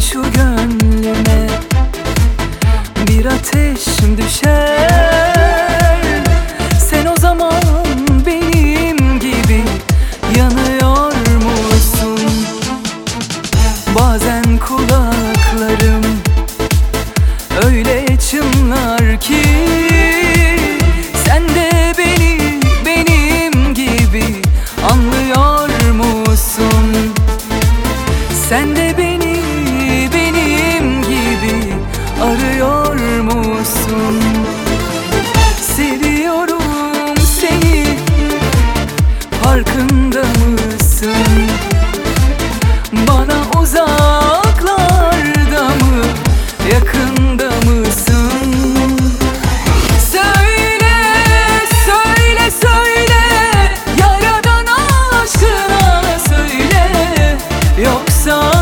şu gönlüme Bir ateşim düşer Sen o zaman benim gibi yanıyor musun? Bazen kulaklarım öyle çınlar ki Sen de beni benim gibi anlıyor musun? Sen de beni arıyor musun? Seviyorum seni farkında mısın? Bana uzaklarda mı yakında mısın? Söyle söyle söyle yaradan aşkına söyle yoksa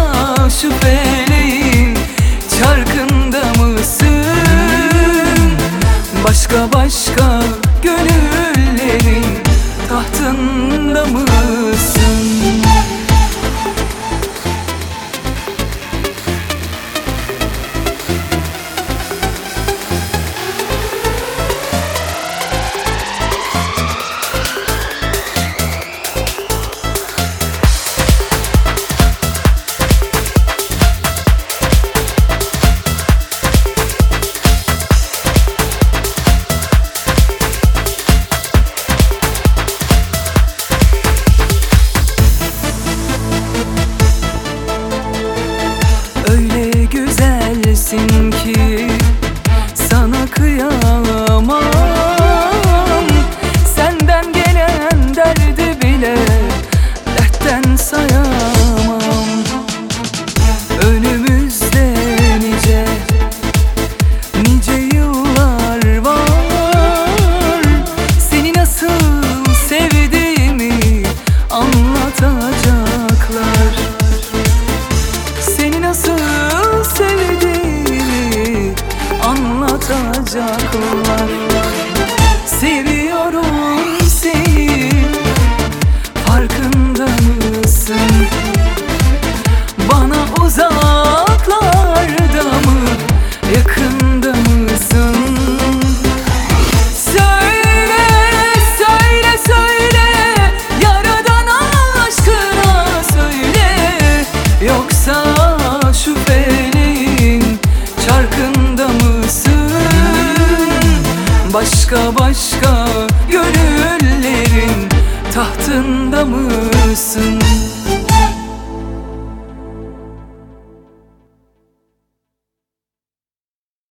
şüphe Başka başka gönüllerin tahtında mısın? değilsin ki Sana kıyamam. aşkım Seni Başka başka gönüllerin tahtında mısın?